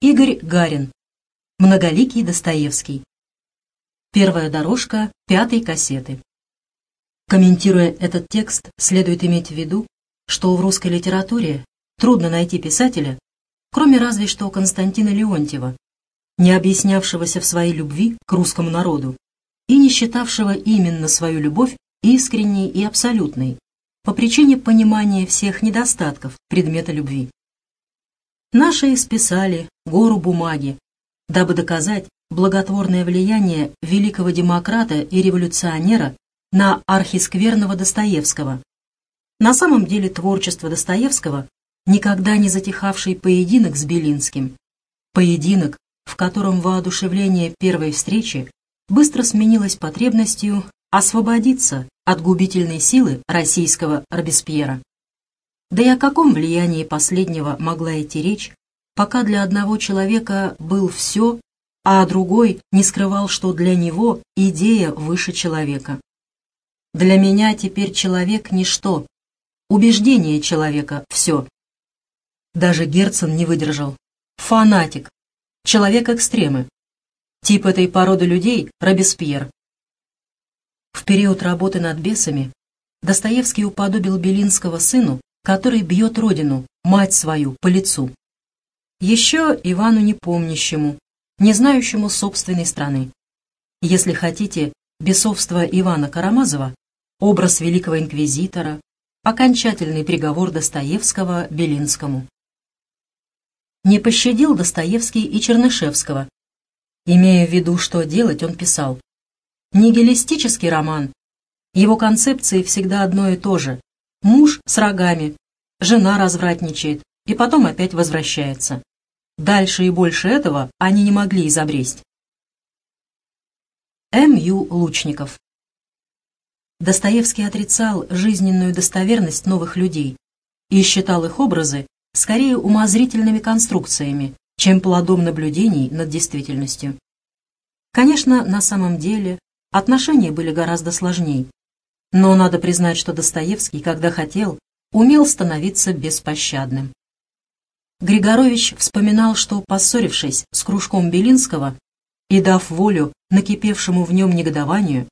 Игорь Гарин. Многоликий Достоевский. Первая дорожка пятой кассеты. Комментируя этот текст, следует иметь в виду, что в русской литературе трудно найти писателя, кроме разве что Константина Леонтьева, не объяснявшегося в своей любви к русскому народу и не считавшего именно свою любовь искренней и абсолютной, по причине понимания всех недостатков предмета любви. Наши исписали гору бумаги, дабы доказать благотворное влияние великого демократа и революционера на архискверного Достоевского. На самом деле творчество Достоевского никогда не затихавший поединок с Белинским. Поединок, в котором воодушевление первой встречи быстро сменилось потребностью освободиться от губительной силы российского Робеспьера. Да и о каком влиянии последнего могла идти речь, пока для одного человека был все, а другой не скрывал, что для него идея выше человека. Для меня теперь человек – ничто, убеждение человека – все. Даже Герцен не выдержал. Фанатик, человек-экстремы. Тип этой породы людей – Робеспьер. В период работы над бесами Достоевский уподобил Белинского сыну, который бьет родину, мать свою, по лицу. Еще Ивану непомнящему, не знающему собственной страны. Если хотите, бесовство Ивана Карамазова, образ великого инквизитора, окончательный приговор Достоевского Белинскому. Не пощадил Достоевский и Чернышевского. Имея в виду, что делать, он писал. Нигилистический роман. Его концепции всегда одно и то же. Муж с рогами, жена развратничает и потом опять возвращается. Дальше и больше этого они не могли изобресть. М. Ю. Лучников Достоевский отрицал жизненную достоверность новых людей и считал их образы скорее умозрительными конструкциями, чем плодом наблюдений над действительностью. Конечно, на самом деле Отношения были гораздо сложнее. Но надо признать, что Достоевский, когда хотел, умел становиться беспощадным. Григорович вспоминал, что, поссорившись с кружком Белинского и дав волю накипевшему в нем негодованию,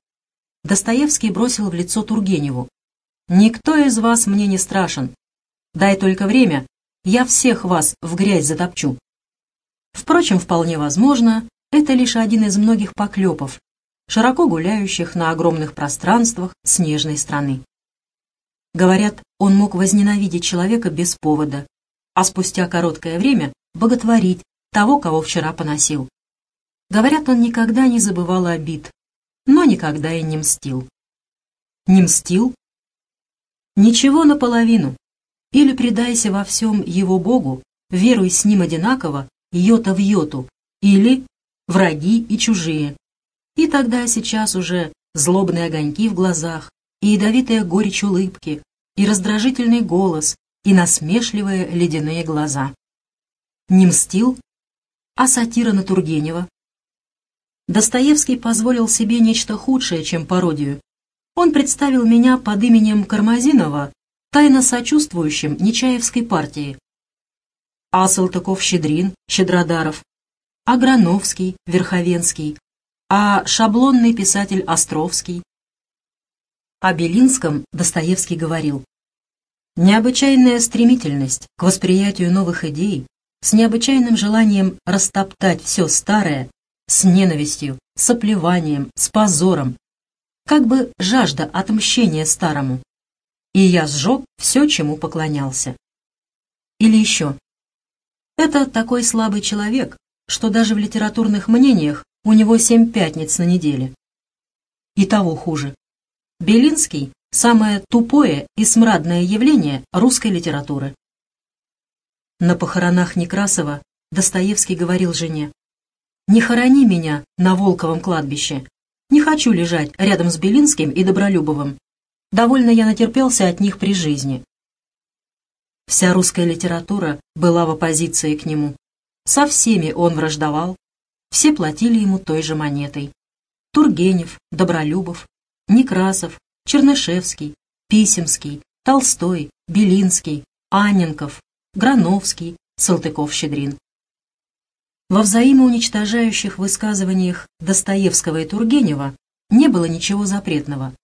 Достоевский бросил в лицо Тургеневу. «Никто из вас мне не страшен. Дай только время, я всех вас в грязь затопчу». Впрочем, вполне возможно, это лишь один из многих поклепов, широко гуляющих на огромных пространствах снежной страны. Говорят, он мог возненавидеть человека без повода, а спустя короткое время боготворить того, кого вчера поносил. Говорят, он никогда не забывал обид, но никогда и не мстил. Не мстил? Ничего наполовину. Или предайся во всем его Богу, веруй с ним одинаково, йота в йоту, или враги и чужие, и тогда сейчас уже злобные огоньки в глазах, и ядовитая горечь улыбки, и раздражительный голос, и насмешливые ледяные глаза. Не мстил, а сатира на Тургенева. Достоевский позволил себе нечто худшее, чем пародию. Он представил меня под именем Кармазинова, тайно сочувствующим Нечаевской партии. А Салтыков-Щедрин, Щедродаров, Аграновский, Верховенский, а шаблонный писатель Островский. О Белинском Достоевский говорил, «Необычайная стремительность к восприятию новых идей с необычайным желанием растоптать все старое, с ненавистью, с оплеванием, с позором, как бы жажда отмщения старому. И я сжег все, чему поклонялся. Или еще. Это такой слабый человек, что даже в литературных мнениях у него семь пятниц на неделе. И того хуже. Белинский – самое тупое и смрадное явление русской литературы. На похоронах Некрасова Достоевский говорил жене, «Не хорони меня на Волковом кладбище. Не хочу лежать рядом с Белинским и Добролюбовым. Довольно я натерпелся от них при жизни». Вся русская литература была в оппозиции к нему. Со всеми он враждовал, все платили ему той же монетой. Тургенев, Добролюбов, Некрасов, Чернышевский, Писемский, Толстой, Белинский, Анненков, Грановский, Салтыков-Щедрин. Во взаимоуничтожающих высказываниях Достоевского и Тургенева не было ничего запретного.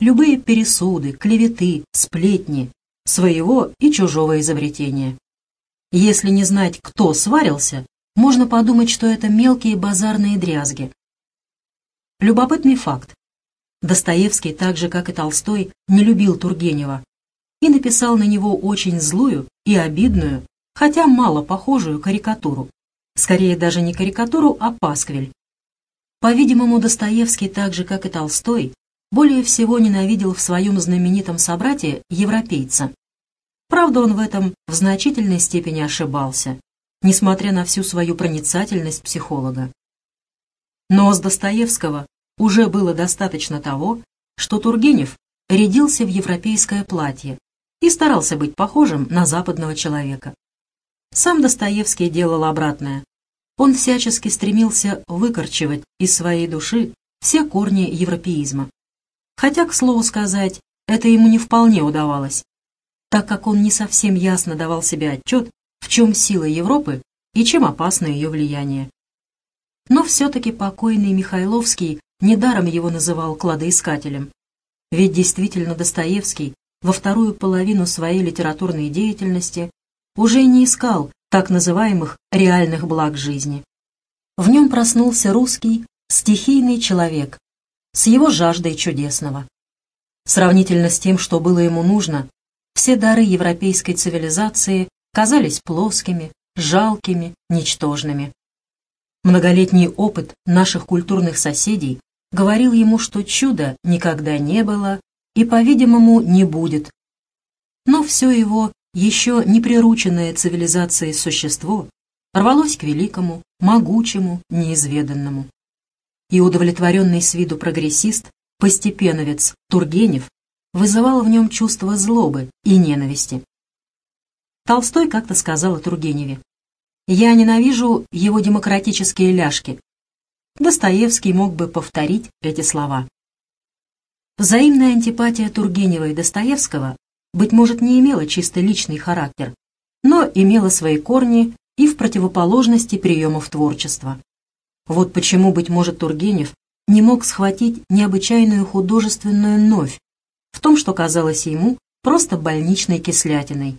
Любые пересуды, клеветы, сплетни, своего и чужого изобретения. Если не знать, кто сварился, можно подумать, что это мелкие базарные дрязги. Любопытный факт. Достоевский, так же как и Толстой, не любил Тургенева и написал на него очень злую и обидную, хотя мало похожую карикатуру. Скорее даже не карикатуру, а пасквиль. По-видимому, Достоевский, так же как и Толстой, более всего ненавидел в своем знаменитом собрате европейца. Правда, он в этом в значительной степени ошибался, несмотря на всю свою проницательность психолога. Но с Достоевского уже было достаточно того, что Тургенев рядился в европейское платье и старался быть похожим на западного человека. Сам Достоевский делал обратное. Он всячески стремился выкорчевать из своей души все корни европеизма. Хотя, к слову сказать, это ему не вполне удавалось так как он не совсем ясно давал себе отчет, в чем сила Европы и чем опасно ее влияние. Но все-таки покойный Михайловский недаром его называл кладоискателем. Ведь действительно Достоевский во вторую половину своей литературной деятельности уже не искал так называемых реальных благ жизни. В нем проснулся русский стихийный человек с его жаждой чудесного. Сравнительно с тем, что было ему нужно, все дары европейской цивилизации казались плоскими, жалкими, ничтожными. Многолетний опыт наших культурных соседей говорил ему, что чуда никогда не было и, по-видимому, не будет. Но все его еще не прирученное цивилизацией существо рвалось к великому, могучему, неизведанному. И удовлетворенный с виду прогрессист, постепеновец Тургенев вызывало в нем чувство злобы и ненависти. Толстой как-то сказал о Тургеневе. «Я ненавижу его демократические ляжки». Достоевский мог бы повторить эти слова. Взаимная антипатия Тургенева и Достоевского, быть может, не имела чисто личный характер, но имела свои корни и в противоположности приемов творчества. Вот почему, быть может, Тургенев не мог схватить необычайную художественную новь в том, что казалось ему просто больничной кислятиной.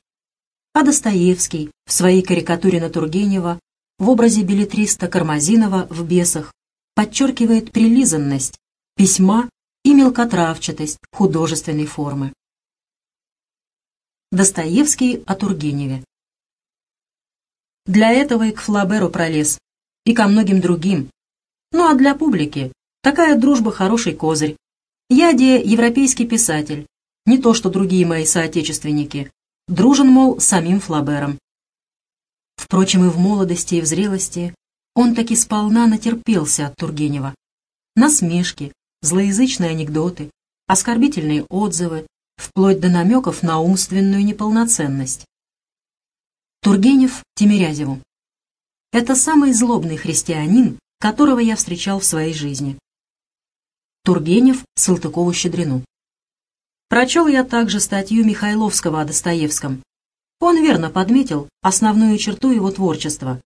А Достоевский в своей карикатуре на Тургенева в образе билетриста Кармазинова в «Бесах» подчеркивает прилизанность письма и мелкотравчатость художественной формы. Достоевский о Тургеневе Для этого и к Флаберу пролез, и ко многим другим. Ну а для публики такая дружба хороший козырь, я, де, европейский писатель, не то что другие мои соотечественники, дружен, мол, самим Флабером. Впрочем, и в молодости, и в зрелости он таки сполна натерпелся от Тургенева. Насмешки, злоязычные анекдоты, оскорбительные отзывы, вплоть до намеков на умственную неполноценность. Тургенев Тимирязеву. Это самый злобный христианин, которого я встречал в своей жизни. Тургенев Салтыкову-Щедрину. Прочел я также статью Михайловского о Достоевском. Он верно подметил основную черту его творчества.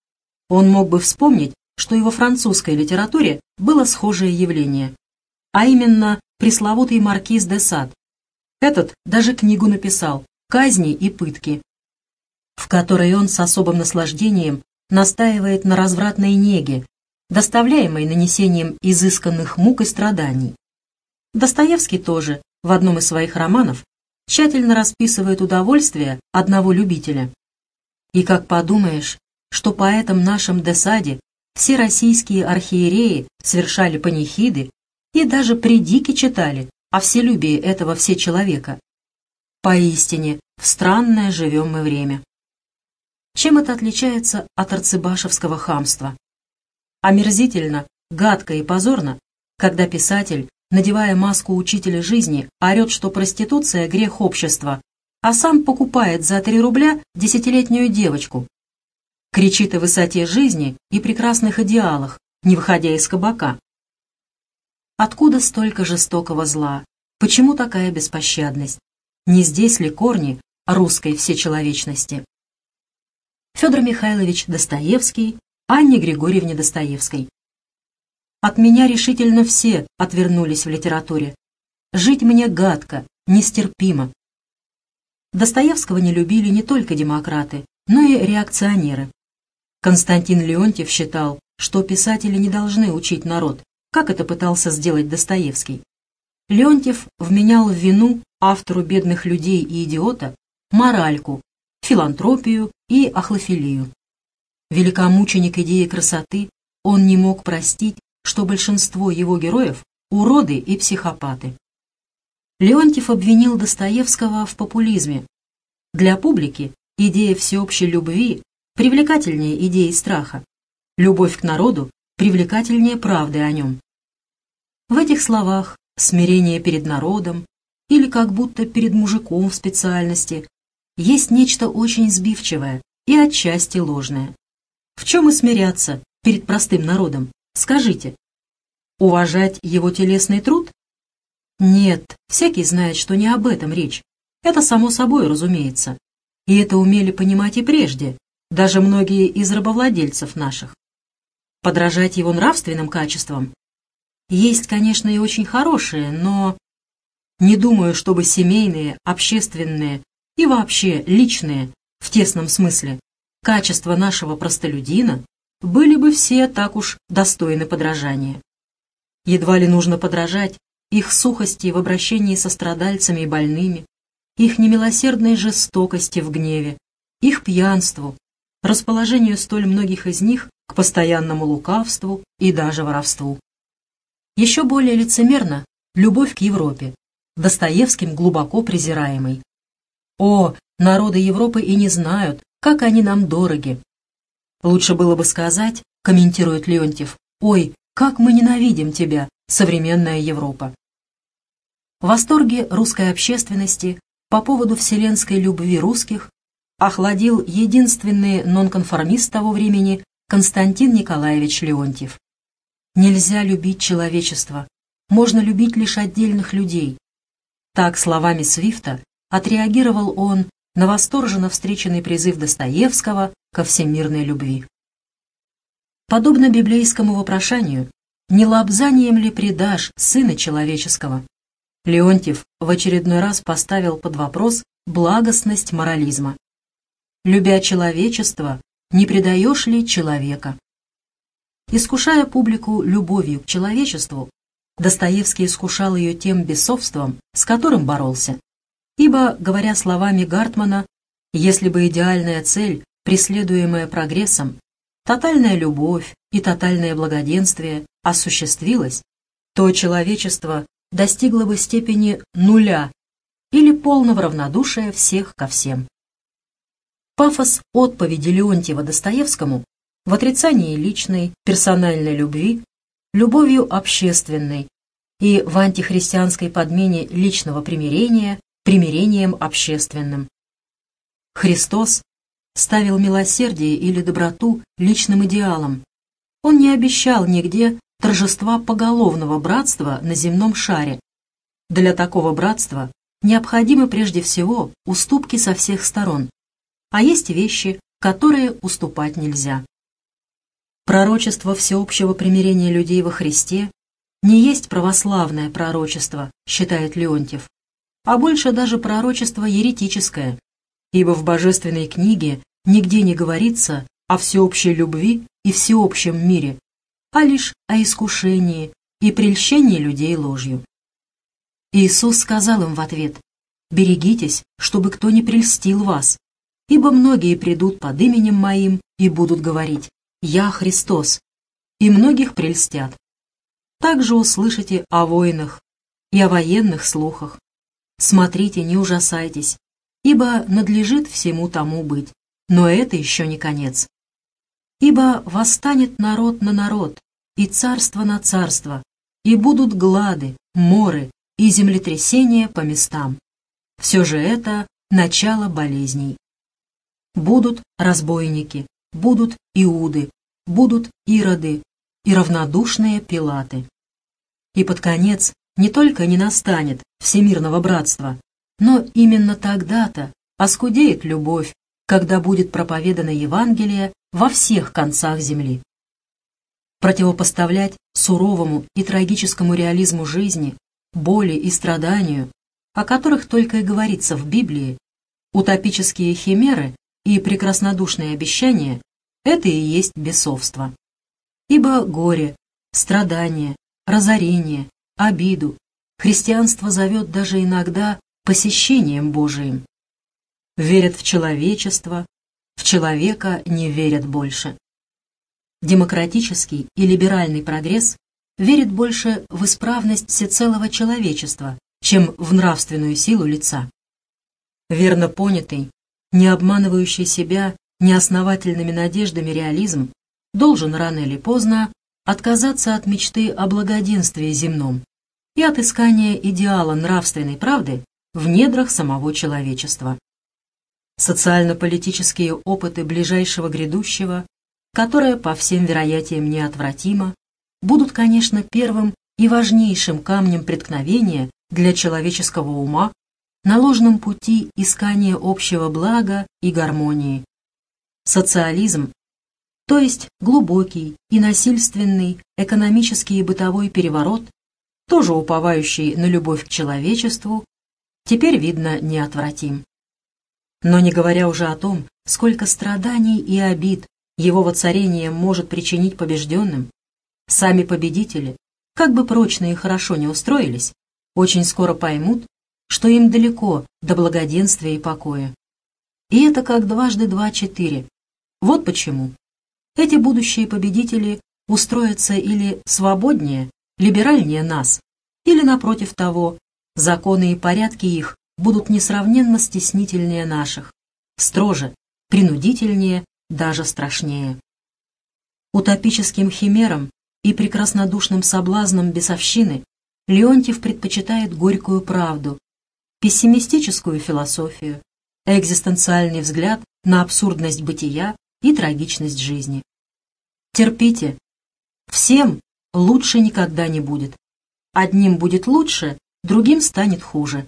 Он мог бы вспомнить, что и во французской литературе было схожее явление, а именно пресловутый маркиз де Сад. Этот даже книгу написал «Казни и пытки», в которой он с особым наслаждением настаивает на развратной неге, доставляемой нанесением изысканных мук и страданий. Достоевский тоже в одном из своих романов тщательно расписывает удовольствие одного любителя. И как подумаешь, что поэтам нашим Десаде все российские архиереи совершали панихиды и даже предики читали о вселюбии этого все человека. Поистине, в странное живем мы время. Чем это отличается от арцебашевского хамства? Омерзительно, гадко и позорно, когда писатель, надевая маску учителя жизни, орет, что проституция — грех общества, а сам покупает за три рубля десятилетнюю девочку. Кричит о высоте жизни и прекрасных идеалах, не выходя из кабака. Откуда столько жестокого зла? Почему такая беспощадность? Не здесь ли корни русской всечеловечности? Федор Михайлович Достоевский Анне Григорьевне Достоевской. От меня решительно все отвернулись в литературе. Жить мне гадко, нестерпимо. Достоевского не любили не только демократы, но и реакционеры. Константин Леонтьев считал, что писатели не должны учить народ, как это пытался сделать Достоевский. Леонтьев вменял в вину автору «Бедных людей и идиота» моральку, филантропию и ахлофилию. Великомученик идеи красоты, он не мог простить, что большинство его героев – уроды и психопаты. Леонтьев обвинил Достоевского в популизме. Для публики идея всеобщей любви привлекательнее идеи страха. Любовь к народу привлекательнее правды о нем. В этих словах смирение перед народом или как будто перед мужиком в специальности есть нечто очень сбивчивое и отчасти ложное. В чем и смиряться перед простым народом? Скажите. Уважать его телесный труд? Нет, всякий знает, что не об этом речь. Это само собой разумеется. И это умели понимать и прежде, даже многие из рабовладельцев наших. Подражать его нравственным качествам? Есть, конечно, и очень хорошие, но... Не думаю, чтобы семейные, общественные и вообще личные, в тесном смысле, качества нашего простолюдина были бы все так уж достойны подражания. Едва ли нужно подражать их сухости в обращении со страдальцами и больными, их немилосердной жестокости в гневе, их пьянству, расположению столь многих из них к постоянному лукавству и даже воровству. Еще более лицемерно любовь к Европе, Достоевским глубоко презираемой. О, народы Европы и не знают, как они нам дороги. Лучше было бы сказать, комментирует Леонтьев, ой, как мы ненавидим тебя, современная Европа. В восторге русской общественности по поводу вселенской любви русских охладил единственный нонконформист того времени Константин Николаевич Леонтьев. Нельзя любить человечество, можно любить лишь отдельных людей. Так словами Свифта отреагировал он на восторженно встреченный призыв Достоевского ко всемирной любви. Подобно библейскому вопрошанию, не лобзанием ли предашь Сына Человеческого? Леонтьев в очередной раз поставил под вопрос благостность морализма. Любя человечество, не предаешь ли человека? Искушая публику любовью к человечеству, Достоевский искушал ее тем бесовством, с которым боролся. Ибо, говоря словами Гартмана, если бы идеальная цель, преследуемая прогрессом, тотальная любовь и тотальное благоденствие осуществилась, то человечество достигло бы степени нуля или полного равнодушия всех ко всем. Пафос отповеди Леонтьева Достоевскому в отрицании личной, персональной любви, любовью общественной и в антихристианской подмене личного примирения примирением общественным. Христос ставил милосердие или доброту личным идеалом. Он не обещал нигде торжества поголовного братства на земном шаре. Для такого братства необходимы прежде всего уступки со всех сторон, а есть вещи, которые уступать нельзя. Пророчество всеобщего примирения людей во Христе не есть православное пророчество, считает Леонтьев а больше даже пророчество еретическое, ибо в божественной книге нигде не говорится о всеобщей любви и всеобщем мире, а лишь о искушении и прельщении людей ложью. Иисус сказал им в ответ, «Берегитесь, чтобы кто не прельстил вас, ибо многие придут под именем Моим и будут говорить, «Я Христос», и многих прельстят. Также услышите о войнах и о военных слухах. Смотрите, не ужасайтесь, ибо надлежит всему тому быть. Но это еще не конец. Ибо восстанет народ на народ, и царство на царство, и будут глады, моры и землетрясения по местам. Все же это начало болезней. Будут разбойники, будут иуды, будут ироды и равнодушные пилаты. И под конец не только не настанет всемирного братства, но именно тогда-то оскудеет любовь, когда будет проповедано Евангелие во всех концах земли. Противопоставлять суровому и трагическому реализму жизни, боли и страданию, о которых только и говорится в Библии, утопические химеры и прекраснодушные обещания – это и есть бесовство. Ибо горе, страдание, разорение, обиду христианство зовет даже иногда посещением Божиим. Верят в человечество, в человека не верят больше. Демократический и либеральный прогресс верит больше в исправность всецелого человечества, чем в нравственную силу лица. Верно понятый, не обманывающий себя неосновательными надеждами реализм должен рано или поздно отказаться от мечты о благоденствии земном и от искания идеала нравственной правды в недрах самого человечества. Социально-политические опыты ближайшего грядущего которое, по всем вероятиям, неотвратимо, будут, конечно, первым и важнейшим камнем преткновения для человеческого ума на ложном пути искания общего блага и гармонии. Социализм, то есть глубокий и насильственный экономический и бытовой переворот, тоже уповающий на любовь к человечеству, теперь, видно, неотвратим. Но не говоря уже о том, сколько страданий и обид его воцарение может причинить побежденным, сами победители, как бы прочно и хорошо не устроились, очень скоро поймут, что им далеко до благоденствия и покоя. И это как дважды два четыре. Вот почему. Эти будущие победители устроятся или свободнее, либеральнее нас, или, напротив того, законы и порядки их будут несравненно стеснительнее наших, строже, принудительнее даже страшнее. Утопическим химерам и прекраснодушным соблазнам бесовщины Леонтьев предпочитает горькую правду, пессимистическую философию, экзистенциальный взгляд на абсурдность бытия и трагичность жизни. Терпите. Всем лучше никогда не будет. Одним будет лучше, другим станет хуже.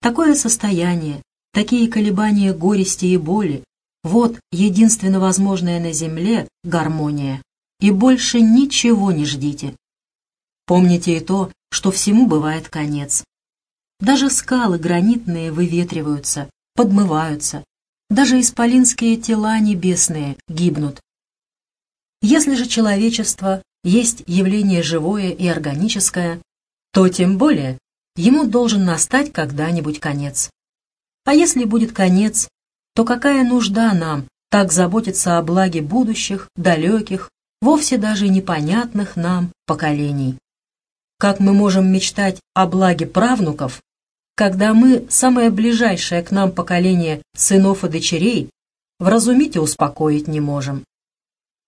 Такое состояние, такие колебания горести и боли, вот единственно возможная на Земле гармония. И больше ничего не ждите. Помните и то, что всему бывает конец. Даже скалы гранитные выветриваются, подмываются. Даже исполинские тела небесные гибнут. Если же человечество есть явление живое и органическое, то тем более ему должен настать когда-нибудь конец. А если будет конец, то какая нужда нам так заботиться о благе будущих, далеких, вовсе даже непонятных нам поколений? Как мы можем мечтать о благе правнуков, когда мы, самое ближайшее к нам поколение сынов и дочерей, вразумить и успокоить не можем?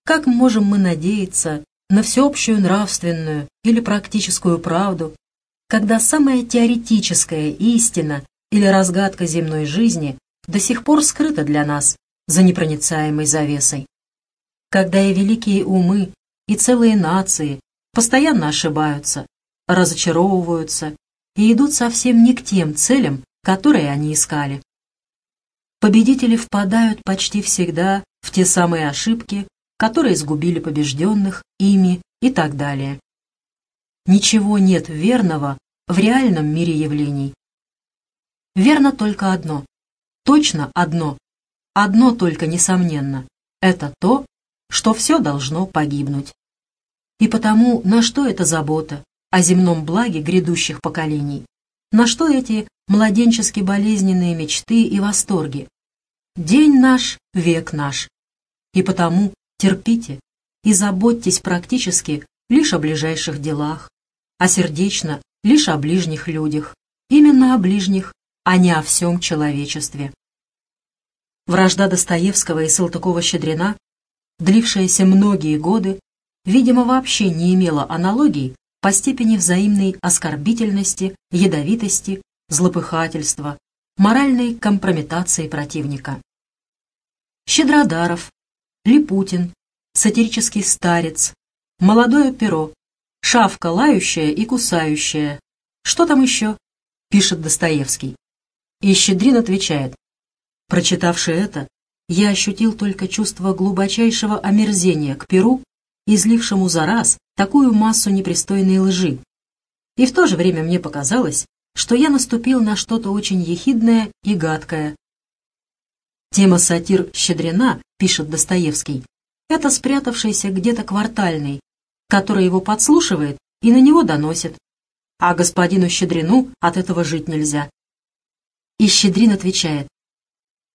Как можем мы надеяться на всеобщую нравственную или практическую правду, когда самая теоретическая истина или разгадка земной жизни до сих пор скрыто для нас за непроницаемой завесой. Когда и великие умы, и целые нации постоянно ошибаются, разочаровываются и идут совсем не к тем целям, которые они искали. Победители впадают почти всегда в те самые ошибки, которые сгубили побежденных ими и так далее. Ничего нет верного в реальном мире явлений. Верно только одно точно одно, одно только несомненно, это то, что все должно погибнуть. И потому на что эта забота о земном благе грядущих поколений? На что эти младенчески болезненные мечты и восторги? День наш, век наш. И потому терпите и заботьтесь практически лишь о ближайших делах, а сердечно лишь о ближних людях, именно о ближних, а не о всем человечестве. Вражда Достоевского и Салтыкова-Щедрина, длившаяся многие годы, видимо, вообще не имела аналогий по степени взаимной оскорбительности, ядовитости, злопыхательства, моральной компрометации противника. Щедродаров, Липутин, сатирический старец, молодое перо, шавка лающая и кусающая. Что там еще? Пишет Достоевский. И Щедрин отвечает, Прочитавши это, я ощутил только чувство глубочайшего омерзения к перу, излившему за раз такую массу непристойной лжи. И в то же время мне показалось, что я наступил на что-то очень ехидное и гадкое. Тема сатир «Щедрена», пишет Достоевский, это спрятавшийся где-то квартальный, который его подслушивает и на него доносит. А господину Щедрину от этого жить нельзя. И Щедрин отвечает,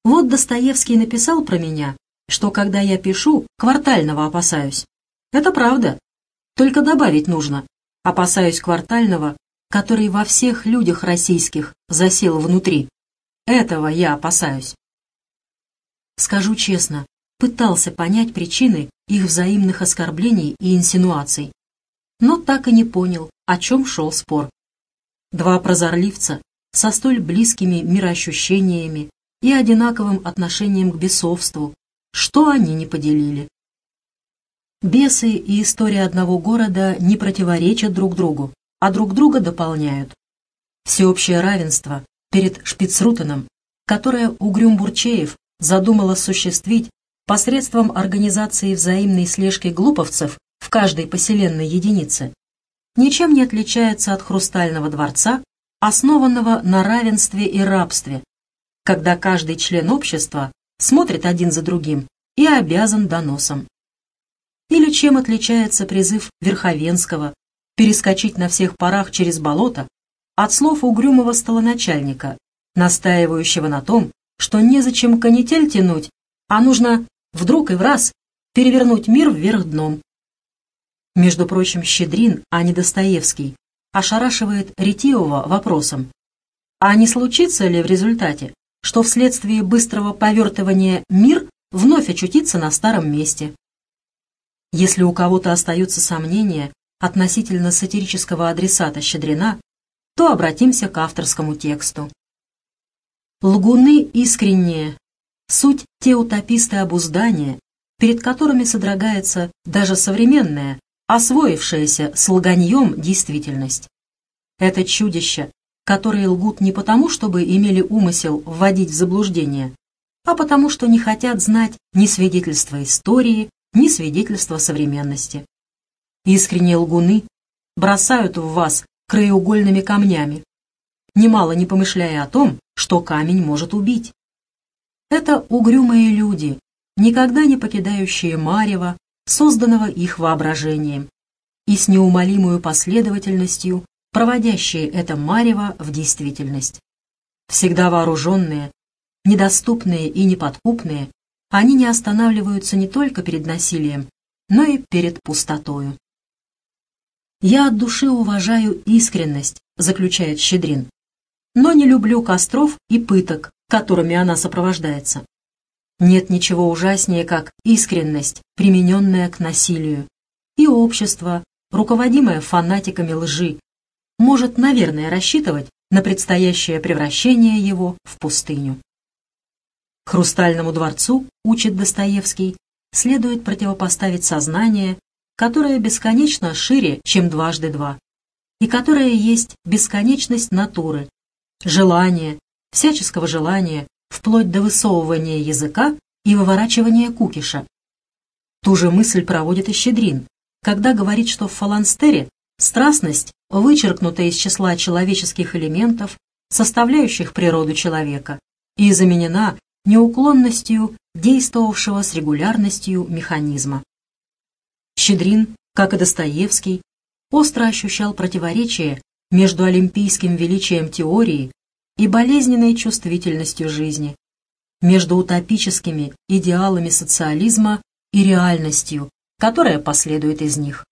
«Вот Достоевский написал про меня, что когда я пишу, квартального опасаюсь. Это правда. Только добавить нужно. Опасаюсь квартального, который во всех людях российских засел внутри. Этого я опасаюсь. Скажу честно, пытался понять причины их взаимных оскорблений и инсинуаций, но так и не понял, о чем шел спор. Два прозорливца со столь близкими мироощущениями и одинаковым отношением к бесовству, что они не поделили. Бесы и история одного города не противоречат друг другу, а друг друга дополняют. Всеобщее равенство перед Шпицрутеном, которое Угрюм Бурчеев задумал осуществить посредством организации взаимной слежки глуповцев в каждой поселенной единице, ничем не отличается от хрустального дворца, основанного на равенстве и рабстве, когда каждый член общества смотрит один за другим и обязан доносом. Или чем отличается призыв Верховенского перескочить на всех парах через болото от слов угрюмого столоначальника, настаивающего на том, что незачем канитель тянуть, а нужно вдруг и в раз перевернуть мир вверх дном. Между прочим, Щедрин, а не Достоевский, ошарашивает Ретивого вопросом, а не случится ли в результате, что вследствие быстрого повертывания мир вновь очутится на старом месте? Если у кого-то остаются сомнения относительно сатирического адресата Щедрина, то обратимся к авторскому тексту. Лгуны искренние, суть те утописты обуздания, перед которыми содрогается даже современная, освоившаяся с лганьем действительность. Это чудища, которые лгут не потому, чтобы имели умысел вводить в заблуждение, а потому что не хотят знать ни свидетельства истории, ни свидетельства современности. Искренние лгуны бросают в вас краеугольными камнями, немало не помышляя о том, что камень может убить. Это угрюмые люди, никогда не покидающие Марева, созданного их воображением, и с неумолимой последовательностью проводящие это Марево в действительность. Всегда вооруженные, недоступные и неподкупные, они не останавливаются не только перед насилием, но и перед пустотою. «Я от души уважаю искренность», — заключает Щедрин но не люблю костров и пыток, которыми она сопровождается. Нет ничего ужаснее, как искренность, примененная к насилию. И общество, руководимое фанатиками лжи, может, наверное, рассчитывать на предстоящее превращение его в пустыню. Хрустальному дворцу, учит Достоевский, следует противопоставить сознание, которое бесконечно шире, чем дважды два, и которое есть бесконечность натуры, желания, всяческого желания, вплоть до высовывания языка и выворачивания кукиша. Ту же мысль проводит и Щедрин, когда говорит, что в фаланстере страстность вычеркнута из числа человеческих элементов, составляющих природу человека, и заменена неуклонностью действовавшего с регулярностью механизма. Щедрин, как и Достоевский, остро ощущал противоречие между олимпийским величием теории и болезненной чувствительностью жизни, между утопическими идеалами социализма и реальностью, которая последует из них.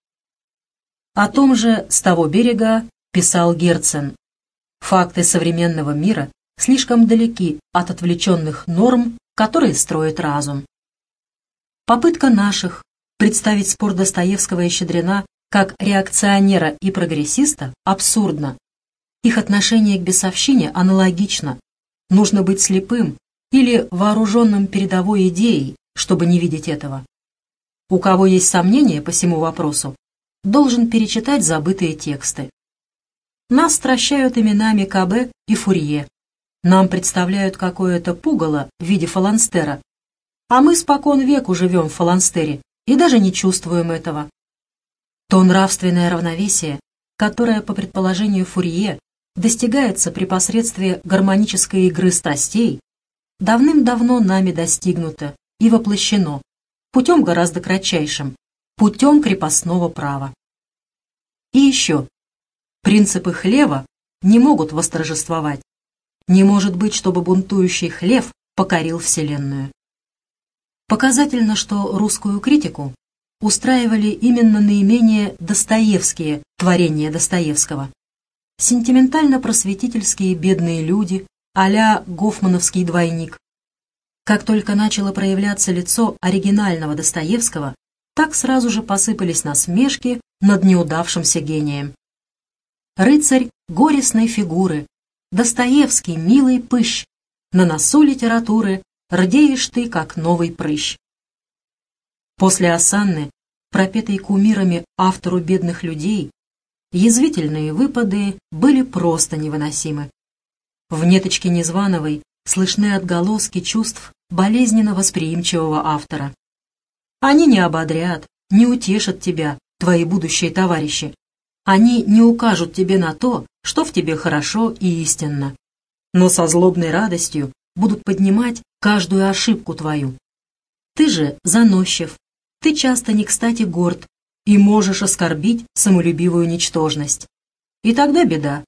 О том же с того берега писал Герцен. Факты современного мира слишком далеки от отвлеченных норм, которые строит разум. Попытка наших представить спор Достоевского и Щедрина как реакционера и прогрессиста абсурдно. Их отношение к бесовщине аналогично. Нужно быть слепым или вооруженным передовой идеей, чтобы не видеть этого. У кого есть сомнения по всему вопросу, должен перечитать забытые тексты. Нас стращают именами КБ и Фурье. Нам представляют какое-то пугало в виде фаланстера, А мы спокон веку живем в Фаланстере и даже не чувствуем этого. То нравственное равновесие, которое, по предположению Фурье, достигается при посредстве гармонической игры страстей, давным-давно нами достигнуто и воплощено, путем гораздо кратчайшим, путем крепостного права. И еще, принципы хлева не могут восторжествовать. Не может быть, чтобы бунтующий хлев покорил Вселенную. Показательно, что русскую критику устраивали именно наименее достоевские творения Достоевского. Сентиментально-просветительские бедные люди, а-ля гофмановский двойник. Как только начало проявляться лицо оригинального Достоевского, так сразу же посыпались насмешки над неудавшимся гением. Рыцарь горестной фигуры, Достоевский, милый пыщ, на носу литературы рдеешь ты, как новый прыщ. После осанны, пропетой кумирами автору бедных людей, язвительные выпады были просто невыносимы. В неточке Незвановой слышны отголоски чувств болезненно восприимчивого автора. Они не ободрят, не утешат тебя, твои будущие товарищи. Они не укажут тебе на то, что в тебе хорошо и истинно но со злобной радостью будут поднимать каждую ошибку твою. Ты же заносчив, ты часто не кстати горд и можешь оскорбить самолюбивую ничтожность. И тогда беда.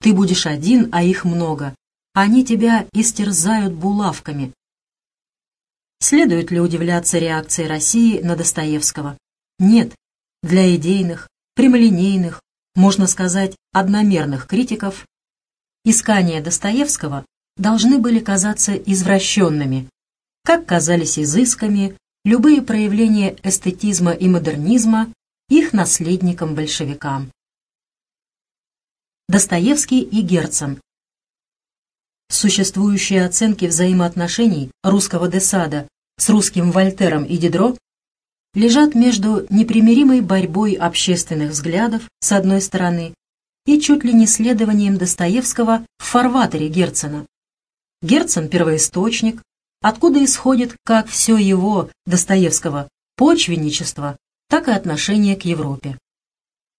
Ты будешь один, а их много. Они тебя истерзают булавками. Следует ли удивляться реакции России на Достоевского? Нет. Для идейных, прямолинейных, можно сказать, одномерных критиков искания Достоевского должны были казаться извращенными, как казались изысками любые проявления эстетизма и модернизма их наследникам-большевикам. Достоевский и Герцен Существующие оценки взаимоотношений русского Десада с русским Вольтером и Дидро лежат между непримиримой борьбой общественных взглядов с одной стороны и чуть ли не следованием Достоевского в фарватере Герцена. Герцен – первоисточник, откуда исходит как все его, Достоевского, почвенничество, так и отношение к Европе.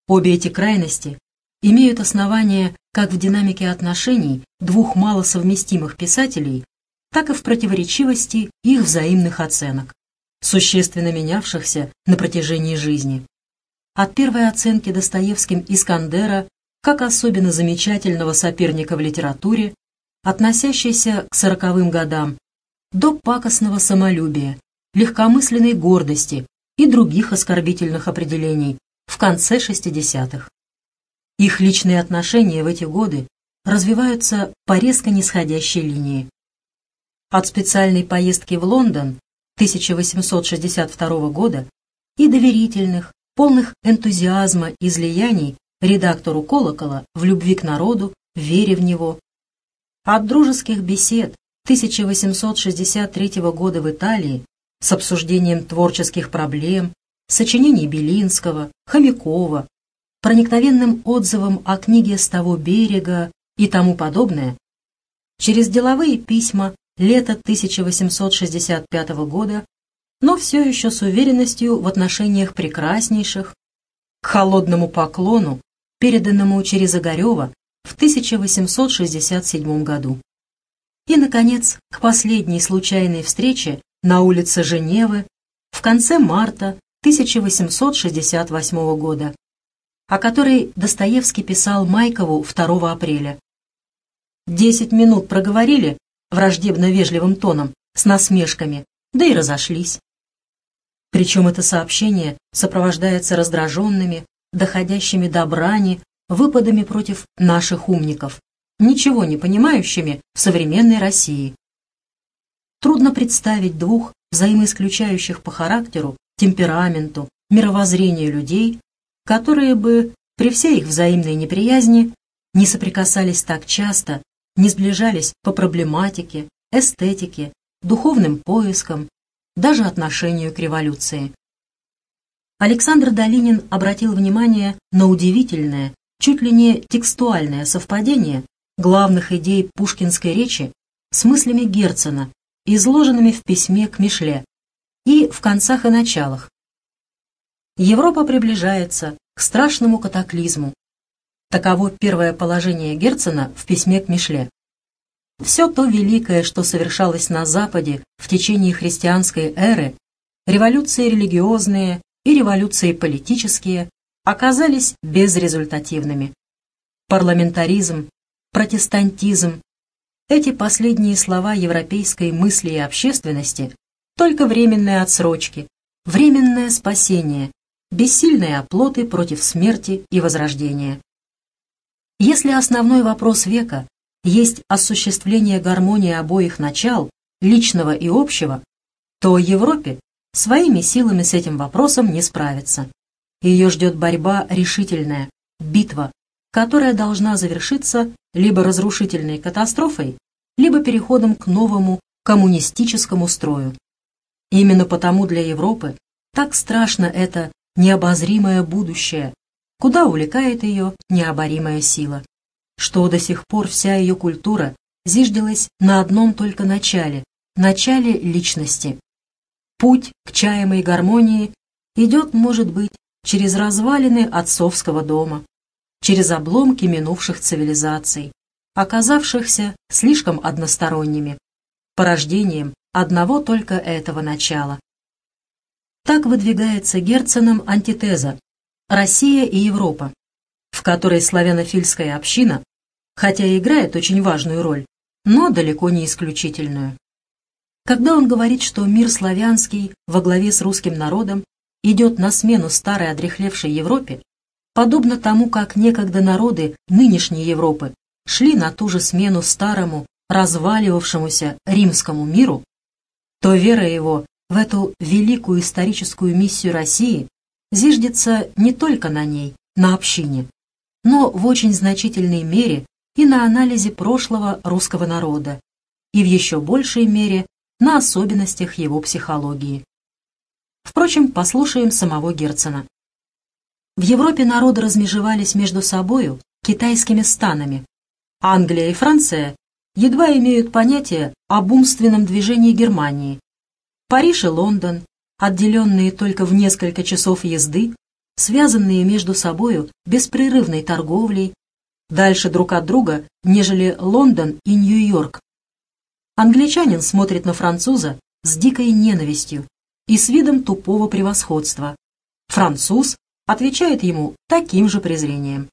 Обе эти крайности имеют основания как в динамике отношений двух малосовместимых писателей, так и в противоречивости их взаимных оценок, существенно менявшихся на протяжении жизни. От первой оценки Достоевским Искандера как особенно замечательного соперника в литературе, относящийся к сороковым годам, до пакостного самолюбия, легкомысленной гордости и других оскорбительных определений в конце 60-х. Их личные отношения в эти годы развиваются по резко нисходящей линии. От специальной поездки в Лондон 1862 года и доверительных, полных энтузиазма излияний редактору «Колокола» в любви к народу, вере в него. От дружеских бесед 1863 года в Италии с обсуждением творческих проблем, сочинений Белинского, Хомякова, проникновенным отзывом о книге «С того берега» и тому подобное, через деловые письма лета 1865 года, но все еще с уверенностью в отношениях прекраснейших, к холодному поклону переданному через Огарева в 1867 году. И, наконец, к последней случайной встрече на улице Женевы в конце марта 1868 года, о которой Достоевский писал Майкову 2 апреля. Десять минут проговорили враждебно-вежливым тоном, с насмешками, да и разошлись. Причем это сообщение сопровождается раздраженными, доходящими до брани, выпадами против наших умников, ничего не понимающими в современной России. Трудно представить двух взаимоисключающих по характеру, темпераменту, мировоззрению людей, которые бы при всей их взаимной неприязни не соприкасались так часто, не сближались по проблематике, эстетике, духовным поискам, даже отношению к революции. Александр Долинин обратил внимание на удивительное, чуть ли не текстуальное совпадение главных идей пушкинской речи с мыслями Герцена изложенными в письме к Мишле, и в концах и началах. Европа приближается к страшному катаклизму. Таково первое положение Герцена в письме к Мишле. Все то великое, что совершалось на Западе в течение христианской эры, революции религиозные и революции политические, оказались безрезультативными. Парламентаризм, протестантизм, эти последние слова европейской мысли и общественности только временные отсрочки, временное спасение, бессильные оплоты против смерти и возрождения. Если основной вопрос века есть осуществление гармонии обоих начал, личного и общего, то Европе своими силами с этим вопросом не справиться. Ее ждет борьба решительная, битва, которая должна завершиться либо разрушительной катастрофой, либо переходом к новому коммунистическому строю. Именно потому для Европы так страшно это необозримое будущее, куда увлекает ее необоримая сила, что до сих пор вся ее культура зиждилась на одном только начале, начале личности. Путь к чаемой гармонии идет, может быть, через развалины отцовского дома, через обломки минувших цивилизаций, оказавшихся слишком односторонними, порождением одного только этого начала. Так выдвигается Герценом антитеза «Россия и Европа», в которой славянофильская община, хотя и играет очень важную роль, но далеко не исключительную. Когда он говорит, что мир славянский во главе с русским народом идет на смену старой одрехлевшей Европе, подобно тому, как некогда народы нынешней Европы шли на ту же смену старому, разваливавшемуся римскому миру, то вера его в эту великую историческую миссию России зиждется не только на ней, на общине, но в очень значительной мере и на анализе прошлого русского народа, и в еще большей мере на особенностях его психологии. Впрочем, послушаем самого Герцена. В Европе народы размежевались между собою китайскими станами. Англия и Франция едва имеют понятие об умственном движении Германии. Париж и Лондон, отделенные только в несколько часов езды, связанные между собою беспрерывной торговлей, дальше друг от друга, нежели Лондон и Нью-Йорк. Англичанин смотрит на француза с дикой ненавистью и с видом тупого превосходства. Француз отвечает ему таким же презрением.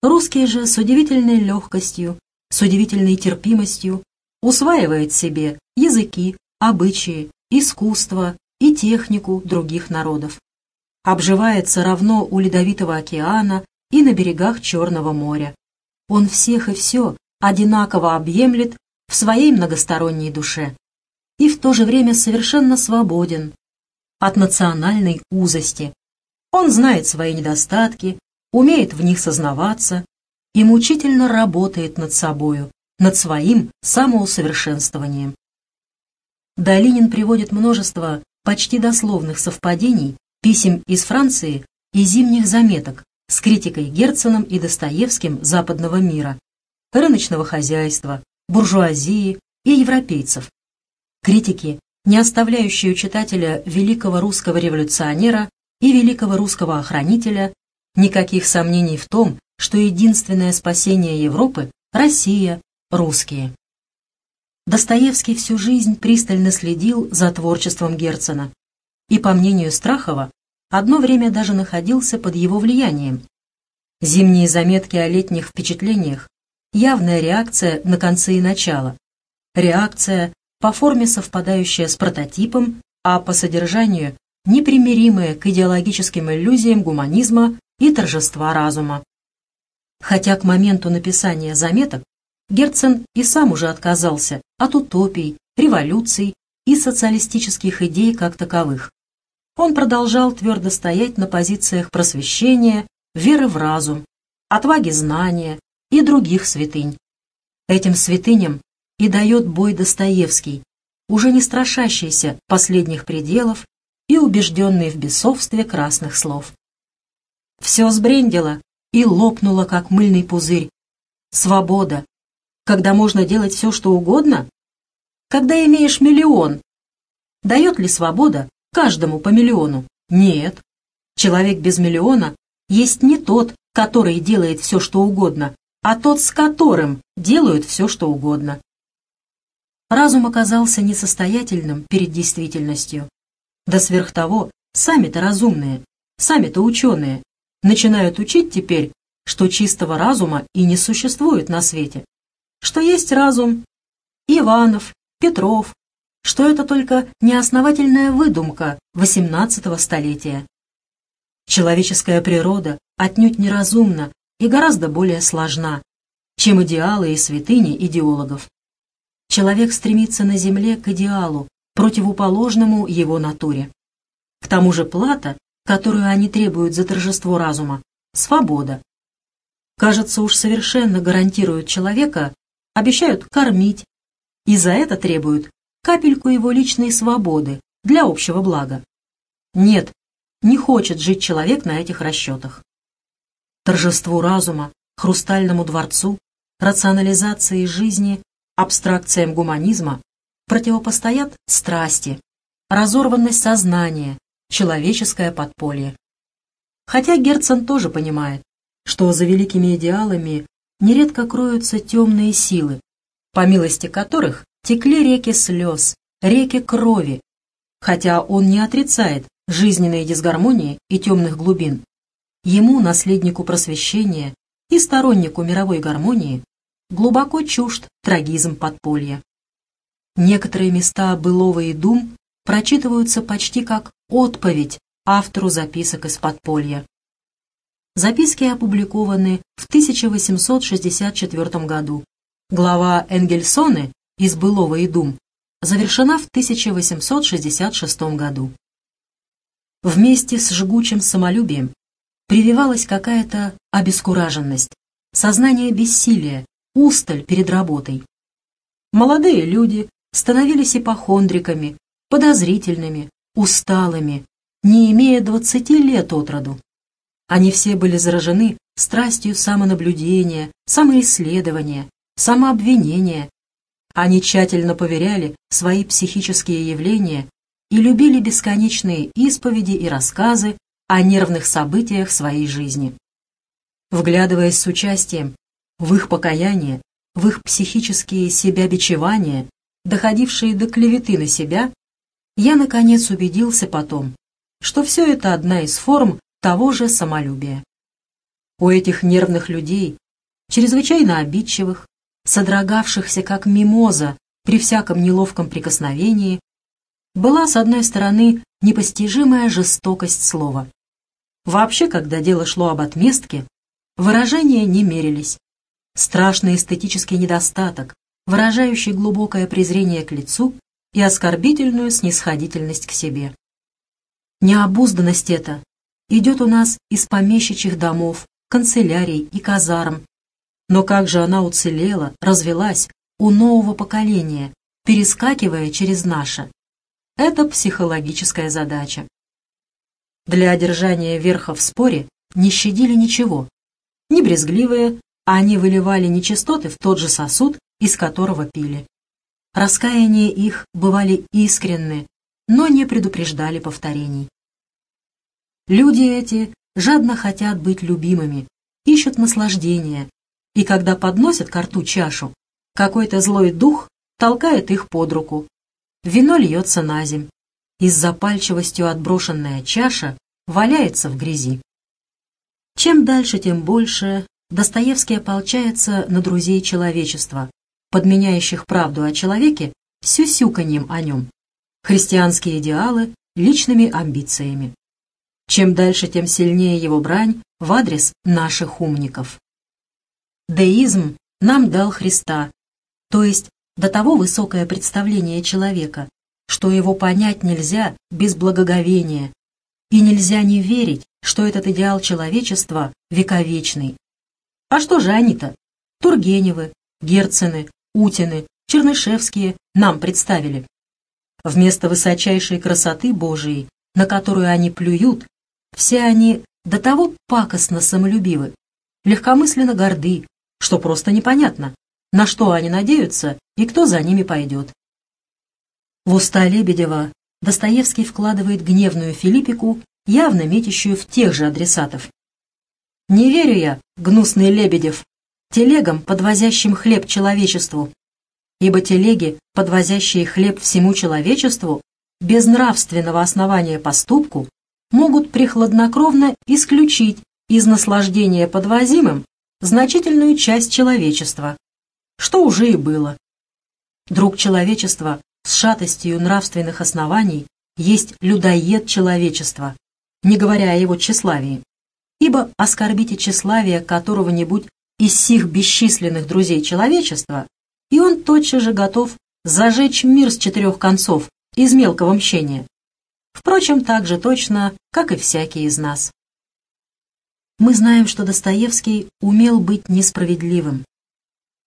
Русский же с удивительной легкостью, с удивительной терпимостью усваивает себе языки, обычаи, искусство и технику других народов. Обживается равно у Ледовитого океана и на берегах Черного моря. Он всех и все одинаково объемлет в своей многосторонней душе и в то же время совершенно свободен от национальной узости, он знает свои недостатки, умеет в них сознаваться и мучительно работает над собою, над своим самоусовершенствованием. Долинин приводит множество почти дословных совпадений писем из Франции и зимних заметок с критикой Герценом и Достоевским западного мира, рыночного хозяйства, буржуазии и европейцев. Критики, не оставляющие у читателя великого русского революционера и великого русского охранителя, никаких сомнений в том, что единственное спасение Европы – Россия, русские. Достоевский всю жизнь пристально следил за творчеством Герцена и, по мнению Страхова, одно время даже находился под его влиянием. Зимние заметки о летних впечатлениях – явная реакция на концы и начало, реакция, по форме совпадающая с прототипом, а по содержанию непримиримые к идеологическим иллюзиям гуманизма и торжества разума. Хотя к моменту написания заметок Герцен и сам уже отказался от утопий, революций и социалистических идей как таковых. Он продолжал твердо стоять на позициях просвещения, веры в разум, отваги знания и других святынь. Этим святыням и дает бой Достоевский, уже не страшащийся последних пределов и убежденный в бесовстве красных слов. Все сбрендило и лопнуло, как мыльный пузырь. Свобода. Когда можно делать все, что угодно? когда имеешь миллион? Дает ли свобода каждому по миллиону? Нет. Человек без миллиона есть не тот, который делает все, что угодно, а тот, с которым делают все, что угодно. Разум оказался несостоятельным перед действительностью. Да сверх того, сами-то разумные, сами-то ученые, начинают учить теперь, что чистого разума и не существует на свете, что есть разум Иванов, Петров, что это только неосновательная выдумка XVIII столетия. Человеческая природа отнюдь неразумна и гораздо более сложна, чем идеалы и святыни идеологов. Человек стремится на земле к идеалу, противоположному его натуре. К тому же плата, которую они требуют за торжество разума, свобода. Кажется, уж совершенно гарантируют человека, обещают кормить, и за это требуют капельку его личной свободы для общего блага. Нет, не хочет жить человек на этих расчетах. Торжеству разума, хрустальному дворцу, рационализации жизни, абстракциям гуманизма противопостоят страсти, разорванность сознания, человеческое подполье. Хотя Герцен тоже понимает, что за великими идеалами нередко кроются темные силы, по милости которых текли реки слез, реки крови, хотя он не отрицает жизненной дисгармонии и темных глубин. Ему, наследнику просвещения и стороннику мировой гармонии, глубоко чужд трагизм подполья. Некоторые места былого и дум прочитываются почти как отповедь автору записок из подполья. Записки опубликованы в 1864 году. Глава Энгельсоны из «Былого и дум» завершена в 1866 году. Вместе с жгучим самолюбием прививалась какая-то обескураженность, сознание бессилия, усталь перед работой. Молодые люди становились ипохондриками, подозрительными, усталыми, не имея двадцати лет от роду. Они все были заражены страстью самонаблюдения, самоисследования, самообвинения. Они тщательно поверяли свои психические явления и любили бесконечные исповеди и рассказы о нервных событиях своей жизни. Вглядываясь с участием в их покаяние, в их психические себя-бичевания, доходившие до клеветы на себя, я, наконец, убедился потом, что все это одна из форм того же самолюбия. У этих нервных людей, чрезвычайно обидчивых, содрогавшихся как мимоза при всяком неловком прикосновении, была, с одной стороны, непостижимая жестокость слова. Вообще, когда дело шло об отместке, выражения не мерились. Страшный эстетический недостаток, выражающий глубокое презрение к лицу и оскорбительную снисходительность к себе. Необузданность эта идет у нас из помещичьих домов, канцелярий и казарм. Но как же она уцелела, развелась у нового поколения, перескакивая через наше? Это психологическая задача. Для одержания верха в споре не щадили ничего. Не брезгливые, а они выливали нечистоты в тот же сосуд, из которого пили. Раскаяния их бывали искренны, но не предупреждали повторений. Люди эти жадно хотят быть любимыми, ищут наслаждения, и когда подносят к рту чашу, какой-то злой дух толкает их под руку, Вино льется на земь, и с запальчивостью отброшенная чаша валяется в грязи. Чем дальше, тем больше Достоевский ополчается на друзей человечества, подменяющих правду о человеке сюсюканьем о нем, христианские идеалы личными амбициями. Чем дальше, тем сильнее его брань в адрес наших умников. Деизм нам дал Христа, то есть до того высокое представление человека, что его понять нельзя без благоговения, и нельзя не верить, что этот идеал человечества вековечный. А что же они-то? Тургеневы, Герцены, Утины, Чернышевские нам представили. Вместо высочайшей красоты Божией, на которую они плюют, все они до того пакостно самолюбивы, легкомысленно горды, что просто непонятно, на что они надеются и кто за ними пойдет. В уста Лебедева Достоевский вкладывает гневную Филиппику, явно метящую в тех же адресатов. «Не верю я, гнусный Лебедев, телегам, подвозящим хлеб человечеству, ибо телеги, подвозящие хлеб всему человечеству, без нравственного основания поступку, могут прихладнокровно исключить из наслаждения подвозимым значительную часть человечества, что уже и было. Друг человечества с шатостью нравственных оснований есть людоед человечества, не говоря о его тщеславии, ибо оскорбите тщеславие которого-нибудь из сих бесчисленных друзей человечества, и он тотчас же готов зажечь мир с четырех концов из мелкого мщения. Впрочем, так же точно, как и всякий из нас. Мы знаем, что Достоевский умел быть несправедливым.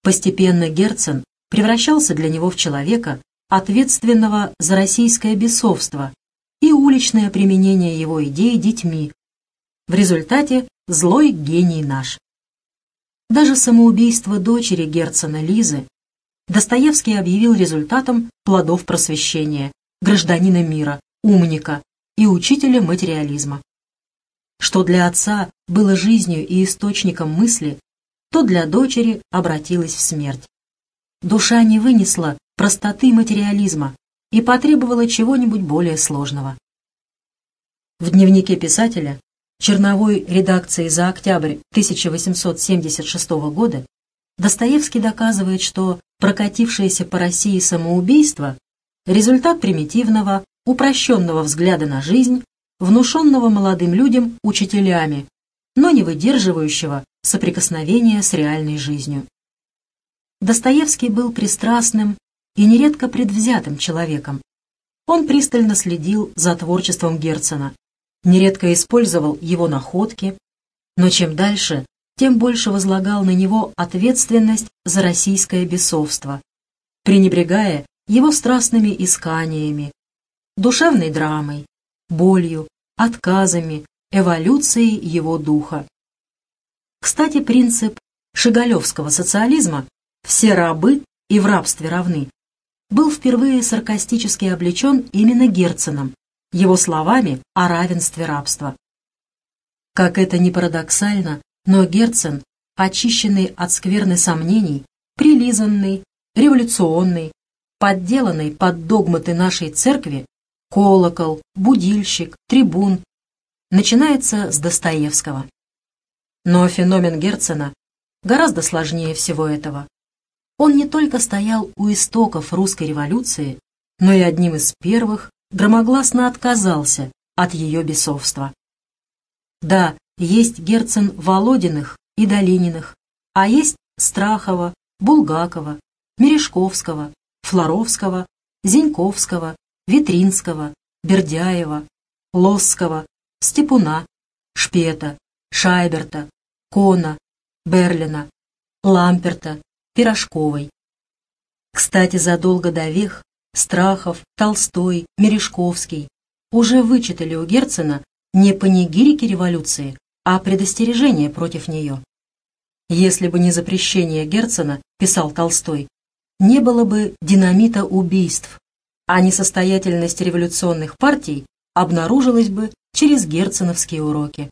Постепенно Герцен превращался для него в человека, ответственного за российское бесовство и уличное применение его идей детьми. В результате злой гений наш. Даже самоубийство дочери Герцена Лизы Достоевский объявил результатом плодов просвещения, гражданина мира, умника и учителя материализма. Что для отца было жизнью и источником мысли, то для дочери обратилось в смерть. Душа не вынесла простоты материализма и потребовала чего-нибудь более сложного. В дневнике писателя, черновой редакции за октябрь 1876 года, Достоевский доказывает, что прокатившееся по России самоубийство – результат примитивного, упрощенного взгляда на жизнь, внушенного молодым людям учителями, но не выдерживающего соприкосновения с реальной жизнью. Достоевский был пристрастным и нередко предвзятым человеком. Он пристально следил за творчеством Герцена, нередко использовал его находки, но чем дальше, тем больше возлагал на него ответственность за российское бесовство, пренебрегая его страстными исканиями, душевной драмой, болью, отказами, эволюцией его духа. Кстати, принцип шигалевского социализма «все рабы и в рабстве равны» был впервые саркастически облечен именно Герценом, его словами о равенстве рабства. Как это ни парадоксально, но Герцен, очищенный от скверны сомнений, прилизанный, революционный, подделанный под догматы нашей церкви, колокол, будильщик, трибун, начинается с Достоевского. Но феномен Герцена гораздо сложнее всего этого. Он не только стоял у истоков русской революции, но и одним из первых громогласно отказался от ее бесовства. Да, есть Герцен Володиных и Долининых, а есть Страхова, Булгакова, Мережковского, Флоровского, Зиньковского, Витринского, Бердяева, Лосского, Степуна, Шпета, Шайберта, Кона, Берлина, Ламперта, Пирожковой. Кстати, задолго до вех Страхов, Толстой, Мережковский уже вычитали у Герцена не панигирики революции, а предостережение против нее. Если бы не запрещение Герцена, писал Толстой, не было бы динамита убийств, а несостоятельность революционных партий обнаружилась бы через герценовские уроки.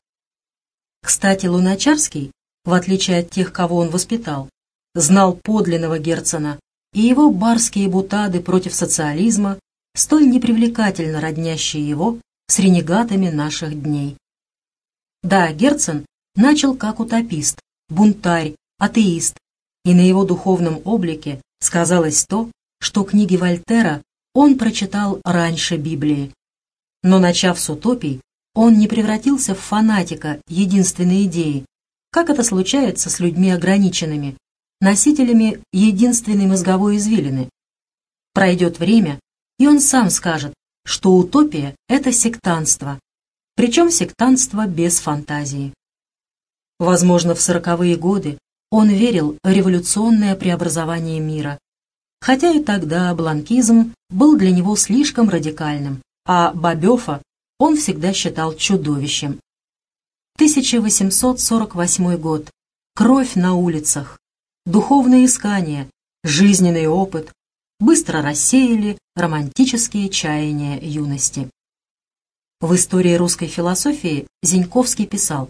Кстати, Луначарский, в отличие от тех, кого он воспитал, знал подлинного Герцена, и его барские бутады против социализма, столь непривлекательно роднящие его с ренегатами наших дней. Да, Герцен начал как утопист, бунтарь, атеист, и на его духовном облике сказалось то, что книги Вольтера он прочитал раньше Библии. Но начав с утопий, он не превратился в фанатика единственной идеи, как это случается с людьми ограниченными, носителями единственной мозговой извилины. Пройдет время, и он сам скажет, что утопия — это сектанство, причем сектанство без фантазии. Возможно, в сороковые годы он верил в революционное преобразование мира, хотя и тогда бланкизм был для него слишком радикальным, а Бабёфа он всегда считал чудовищем. 1848 год. Кровь на улицах, духовное искание, жизненный опыт, быстро рассеяли романтические чаяния юности. В истории русской философии Зиньковский писал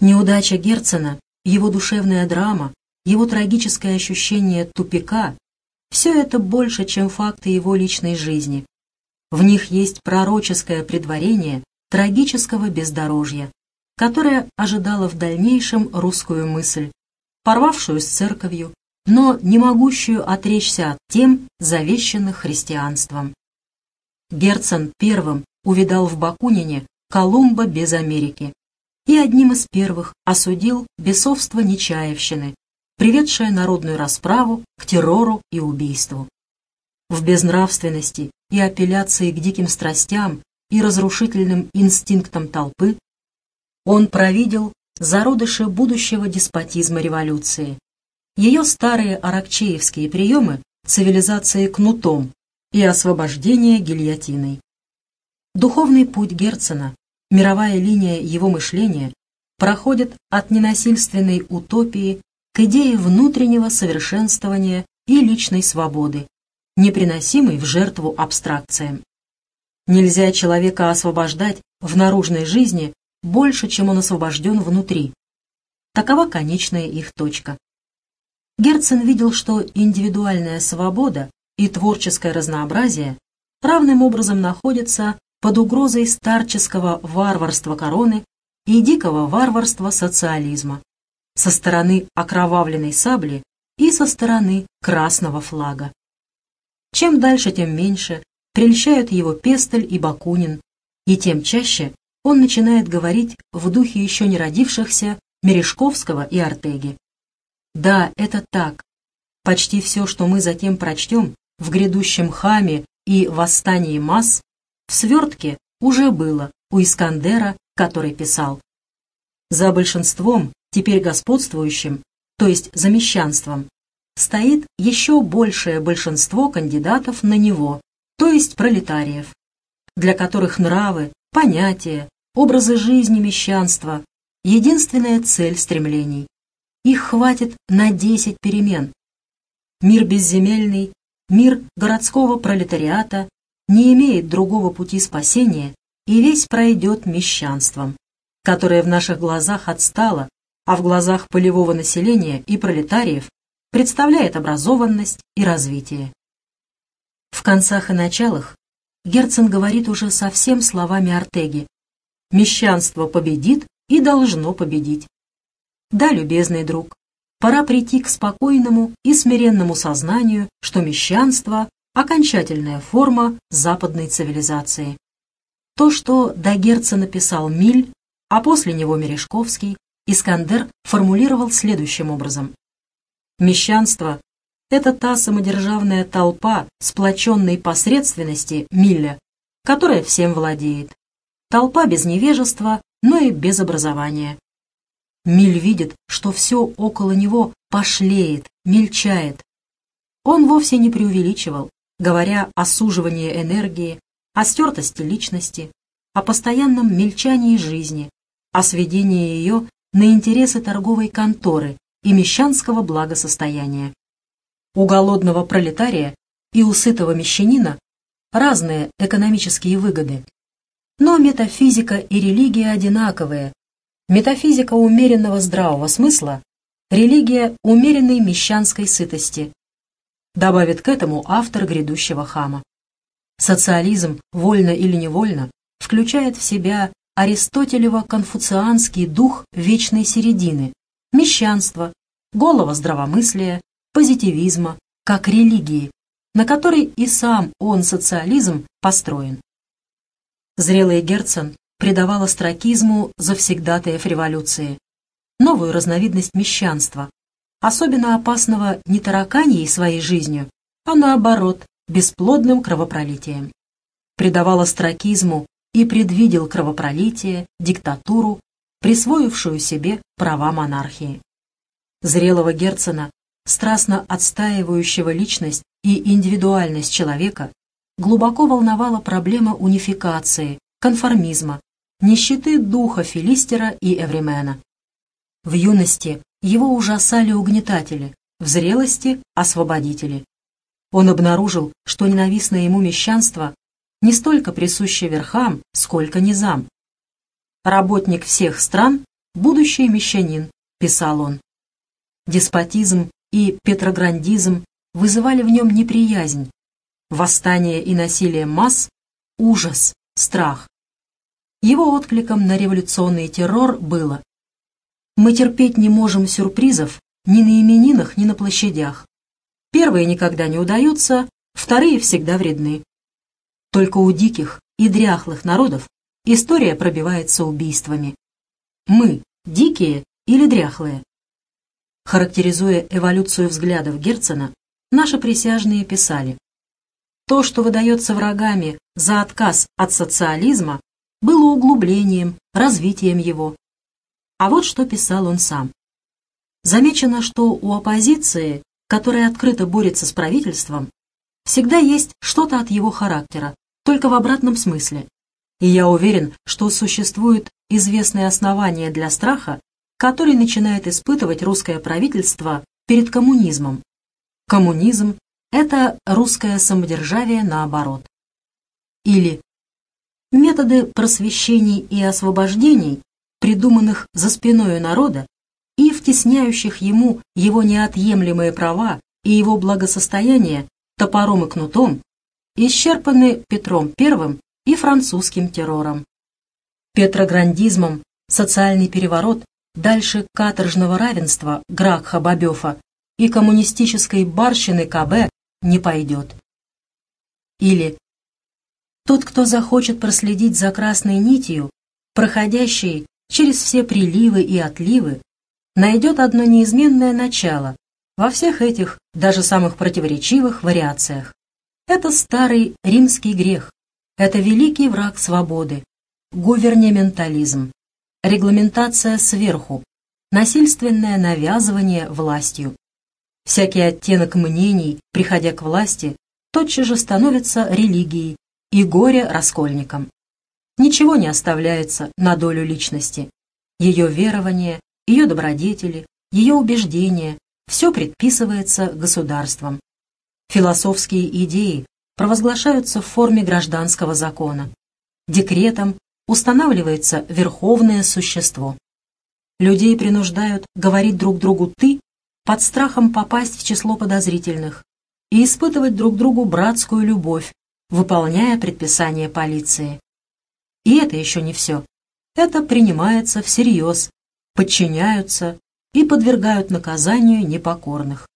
«Неудача Герцена, его душевная драма, его трагическое ощущение тупика – все это больше, чем факты его личной жизни. В них есть пророческое предварение трагического бездорожья, которое ожидало в дальнейшем русскую мысль, порвавшую с церковью, но не могущую отречься от тем, завещанных христианством. Герцен первым увидал в Бакунине Колумба без Америки и одним из первых осудил бесовство Нечаевщины, приведшее народную расправу к террору и убийству. В безнравственности и апелляции к диким страстям и разрушительным инстинктам толпы он провидел зародыши будущего деспотизма революции, ее старые аракчеевские приемы цивилизации кнутом и освобождение гильотиной. Духовный путь Герцена, мировая линия его мышления проходит от ненасильственной утопии к идее внутреннего совершенствования и личной свободы, не приносимой в жертву абстракциям. Нельзя человека освобождать в наружной жизни больше, чем он освобожден внутри. Такова конечная их точка. Герцен видел, что индивидуальная свобода и творческое разнообразие равным образом находятся под угрозой старческого варварства короны и дикого варварства социализма со стороны окровавленной сабли и со стороны красного флага. Чем дальше, тем меньше прельщают его Пестель и Бакунин, и тем чаще он начинает говорить в духе еще не родившихся Мережковского и Артеги. Да, это так. Почти все, что мы затем прочтем в грядущем хаме и восстании масс, в свертке уже было у Искандера, который писал. За большинством, теперь господствующим, то есть за мещанством, стоит еще большее большинство кандидатов на него, то есть пролетариев, для которых нравы, понятия, образы жизни мещанства – единственная цель стремлений. Их хватит на десять перемен. Мир безземельный, мир городского пролетариата не имеет другого пути спасения и весь пройдет мещанством, которое в наших глазах отстало, а в глазах полевого населения и пролетариев представляет образованность и развитие. В концах и началах Герцен говорит уже совсем словами Артеги «Мещанство победит и должно победить». Да, любезный друг, пора прийти к спокойному и смиренному сознанию, что мещанство – окончательная форма западной цивилизации. То, что до Герца написал Миль, а после него Мережковский, Искандер формулировал следующим образом. Мещанство – это та самодержавная толпа сплоченной посредственности Милля, которая всем владеет. Толпа без невежества, но и без образования. Миль видит, что все около него пошлеет, мельчает. Он вовсе не преувеличивал, говоря о суживании энергии, о стертости личности, о постоянном мельчании жизни, о сведении ее на интересы торговой конторы и мещанского благосостояния. У голодного пролетария и у сытого мещанина разные экономические выгоды. Но метафизика и религия одинаковые, Метафизика умеренного здравого смысла – религия умеренной мещанской сытости, добавит к этому автор грядущего хама. Социализм, вольно или невольно, включает в себя аристотелево-конфуцианский дух вечной середины, мещанства, голого здравомыслия, позитивизма, как религии, на которой и сам он, социализм, построен. Зрелый Герцен придавал астракизму завсегдатаев революции, новую разновидность мещанства, особенно опасного не тараканьей своей жизнью, а наоборот, бесплодным кровопролитием. Придавал астракизму и предвидел кровопролитие, диктатуру, присвоившую себе права монархии. Зрелого Герцена, страстно отстаивающего личность и индивидуальность человека, глубоко волновала проблема унификации, конформизма, нищеты духа Филистера и Эвримена. В юности его ужасали угнетатели, в зрелости – освободители. он обнаружил, что ненавистное ему мещанство не столько присуще верхам, сколько низам. «Работник всех стран – будущий мещанин», – писал он. Деспотизм и петрограндизм вызывали в нем неприязнь, восстание и насилие масс – ужас, страх. Его откликом на революционный террор было «Мы терпеть не можем сюрпризов ни на именинах, ни на площадях. Первые никогда не удаются, вторые всегда вредны. Только у диких и дряхлых народов история пробивается убийствами. Мы – дикие или дряхлые? Характеризуя эволюцию взглядов Герцена, наши присяжные писали «То, что выдается врагами за отказ от социализма, было углублением, развитием его». А вот что писал он сам. Замечено, что у оппозиции, которая открыто борется с правительством, всегда есть что-то от его характера, только в обратном смысле. И я уверен, что существуют известные основания для страха, который начинает испытывать русское правительство перед коммунизмом. Коммунизм – это русское самодержавие наоборот. Или методы просвещений и освобождений, придуманных за спиной народа и втесняющих ему его неотъемлемые права и его благосостояние топором и кнутом, исчерпаны Петром I и французским террором. Петрограндизмом социальный переворот дальше каторжного равенства Гракха Бобёфа и коммунистической барщины КБ не пойдет. Или тот, кто захочет проследить за красной нитью, проходящей через все приливы и отливы, найдет одно неизменное начало во всех этих, даже самых противоречивых вариациях. Это старый римский грех, это великий враг свободы, гувернементализм, регламентация сверху, насильственное навязывание властью. Всякий оттенок мнений, приходя к власти, тотчас же становится религией и горе раскольником. Ничего не оставляется на долю личности. Ее верование, ее добродетели, ее убеждения – все предписывается государством. Философские идеи провозглашаются в форме гражданского закона. Декретом устанавливается верховное существо. Людей принуждают говорить друг другу «ты» под страхом попасть в число подозрительных и испытывать друг другу братскую любовь, выполняя предписания полиции. И это еще не все. Это принимается всерьез, подчиняются и подвергают наказанию непокорных.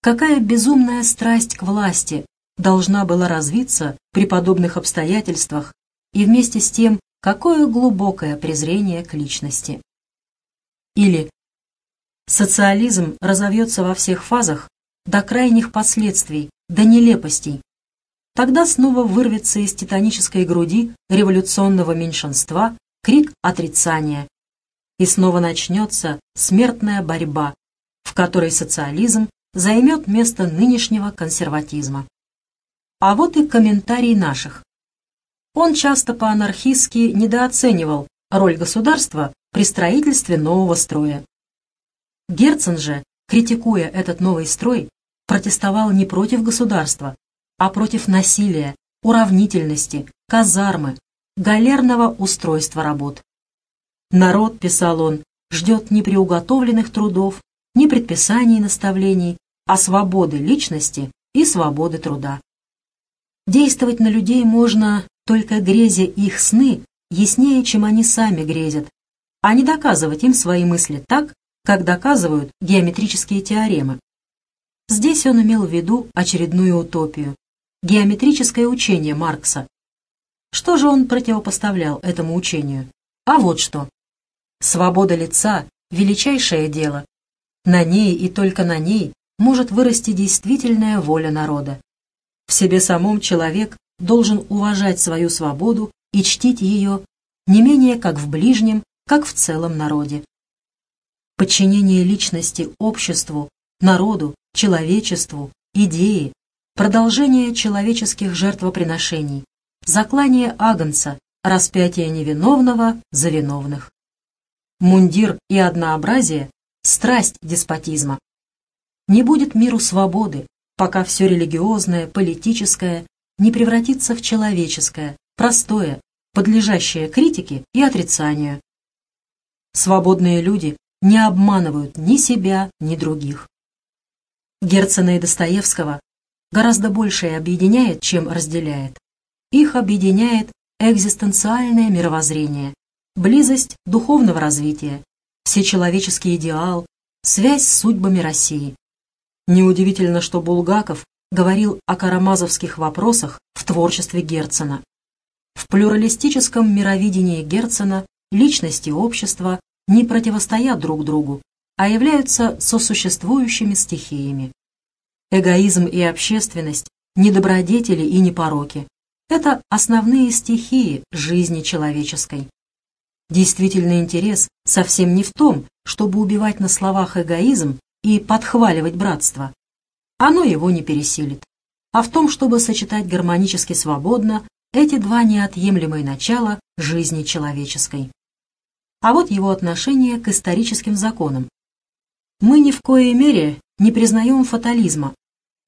Какая безумная страсть к власти должна была развиться при подобных обстоятельствах и вместе с тем какое глубокое презрение к личности. Или социализм разовьется во всех фазах до крайних последствий, до нелепостей. Тогда снова вырвется из титанической груди революционного меньшинства крик отрицания, и снова начнется смертная борьба, в которой социализм займет место нынешнего консерватизма. А вот и комментарий наших. Он часто по-анархистски недооценивал роль государства при строительстве нового строя. Герцен же, критикуя этот новый строй, протестовал не против государства, а против насилия, уравнительности, казармы, галерного устройства работ. Народ, писал он, ждет не приуготовленных трудов, не предписаний и наставлений, а свободы личности и свободы труда. Действовать на людей можно только грезя их сны яснее, чем они сами грезят, а не доказывать им свои мысли так, как доказывают геометрические теоремы. Здесь он имел в виду очередную утопию – геометрическое учение Маркса. Что же он противопоставлял этому учению? А вот что. Свобода лица – величайшее дело. На ней и только на ней может вырасти действительная воля народа. В себе самом человек должен уважать свою свободу и чтить ее не менее как в ближнем, как в целом народе. Подчинение личности обществу, народу, человечеству, идее, продолжение человеческих жертвоприношений, заклание агнца, распятие невиновного за виновных. Мундир и однообразие – страсть деспотизма. Не будет миру свободы, пока все религиозное, политическое не превратится в человеческое, простое, подлежащее критике и отрицанию. Свободные люди не обманывают ни себя, ни других. Герцена и Достоевского гораздо большее объединяет, чем разделяет. Их объединяет экзистенциальное мировоззрение, близость духовного развития, всечеловеческий идеал, связь с судьбами России. Неудивительно, что Булгаков говорил о карамазовских вопросах в творчестве Герцена. В плюралистическом мировидении Герцена личности общества не противостоят друг другу, а являются сосуществующими стихиями. Эгоизм и общественность, недобродетели и непороки – это основные стихии жизни человеческой. Действительный интерес совсем не в том, чтобы убивать на словах эгоизм и подхваливать братство. Оно его не пересилит. А в том, чтобы сочетать гармонически свободно эти два неотъемлемые начала жизни человеческой. А вот его отношение к историческим законам. Мы ни в коей мере не признаем фатализма,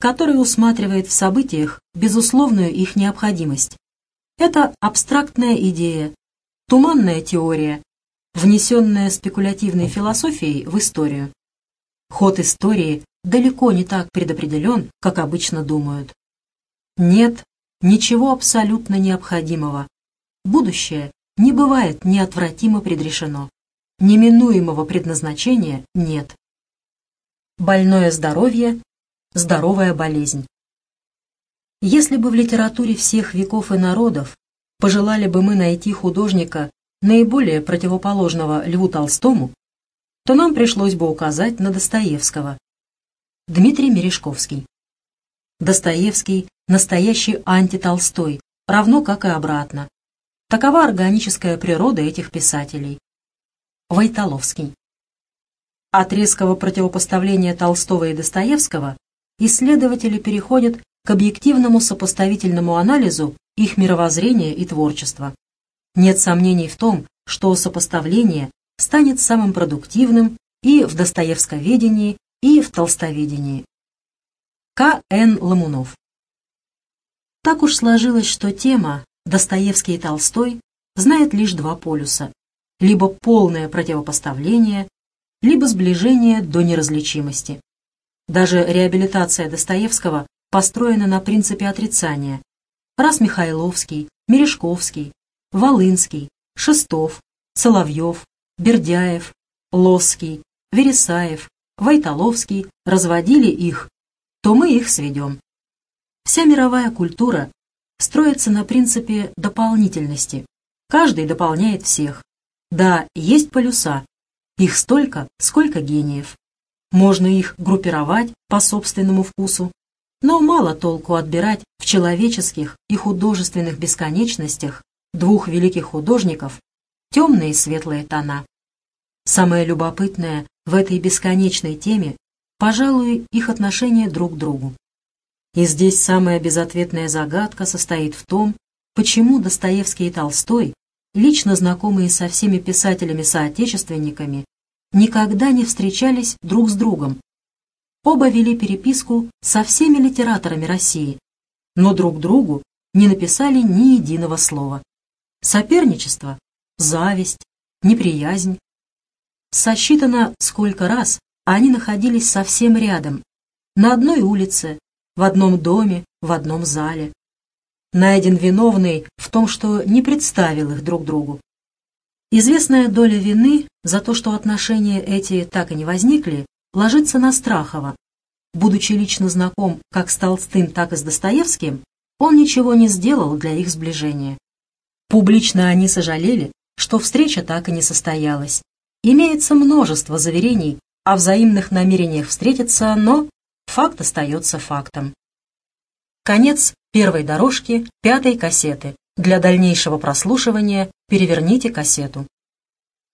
который усматривает в событиях безусловную их необходимость. Это абстрактная идея, туманная теория, внесенная спекулятивной философией в историю. Ход истории далеко не так предопределен, как обычно думают. Нет ничего абсолютно необходимого. Будущее не бывает неотвратимо предрешено. Неминуемого предназначения нет. Больное здоровье – здоровая болезнь. Если бы в литературе всех веков и народов пожелали бы мы найти художника, наиболее противоположного Льву Толстому, то нам пришлось бы указать на Достоевского. Дмитрий Мережковский. Достоевский – настоящий антитолстой, равно как и обратно. Такова органическая природа этих писателей. Войтоловский. От резкого противопоставления Толстого и Достоевского исследователи переходят к объективному сопоставительному анализу их мировоззрения и творчества. Нет сомнений в том, что сопоставление станет самым продуктивным и в достоевсковедении, и в толстоведении. К. Н. Ламунов Так уж сложилось, что тема Достоевский и Толстой знают лишь два полюса – либо полное противопоставление, либо сближение до неразличимости. Даже реабилитация Достоевского построена на принципе отрицания. Раз Михайловский, Мережковский, Волынский, Шестов, Соловьев, Бердяев, Лосский, Вересаев, Войтоловский разводили их, то мы их сведем. Вся мировая культура строится на принципе дополнительности. Каждый дополняет всех. Да, есть полюса. Их столько, сколько гениев. Можно их группировать по собственному вкусу. Но мало толку отбирать в человеческих и художественных бесконечностях двух великих художников темные и светлые тона. Самое любопытное в этой бесконечной теме, пожалуй, их отношение друг к другу. И здесь самая безответная загадка состоит в том, почему Достоевский и Толстой, лично знакомые со всеми писателями-соотечественниками, никогда не встречались друг с другом. Оба вели переписку со всеми литераторами России, но друг другу не написали ни единого слова. Соперничество, зависть, неприязнь. Сосчитано, сколько раз они находились совсем рядом, на одной улице, в одном доме, в одном зале. Найден виновный в том, что не представил их друг другу. Известная доля вины за то, что отношения эти так и не возникли, ложится на Страхова. Будучи лично знаком как с Толстым, так и с Достоевским, он ничего не сделал для их сближения. Публично они сожалели, что встреча так и не состоялась. Имеется множество заверений о взаимных намерениях встретиться, но Факт остается фактом. Конец первой дорожки пятой кассеты. Для дальнейшего прослушивания переверните кассету.